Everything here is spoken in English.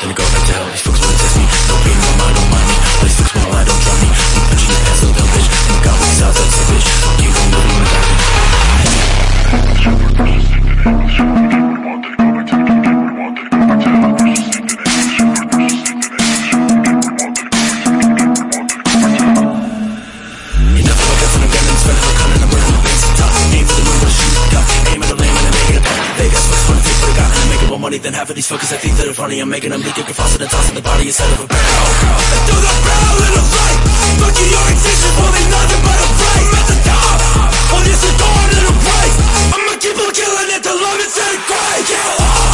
Then it goes back to hell, these fuckers wanna test me No pain, no mind, no mind weight than half of these fuckers I think that are funny. I'm making them leak and tossing and tossing the body instead of a barrel Through the barrel in a fight Fucking your existence will be nothing but a fight At the top Oh this is going to the price I'ma keep on killing it till love is in the grave Yeah